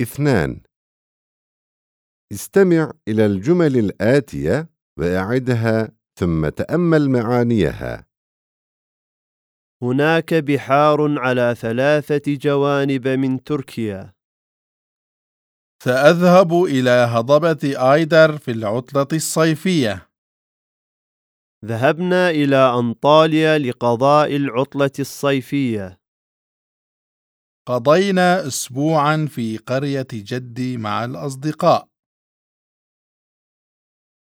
اثنان استمع إلى الجمل الآتية وأعدها ثم تأمل معانيها هناك بحار على ثلاثة جوانب من تركيا سأذهب إلى هضبة آيدر في العطلة الصيفية. ذهبنا إلى أنطاليا لقضاء العطلة الصيفية. قضينا أسبوعا في قرية جدي مع الأصدقاء.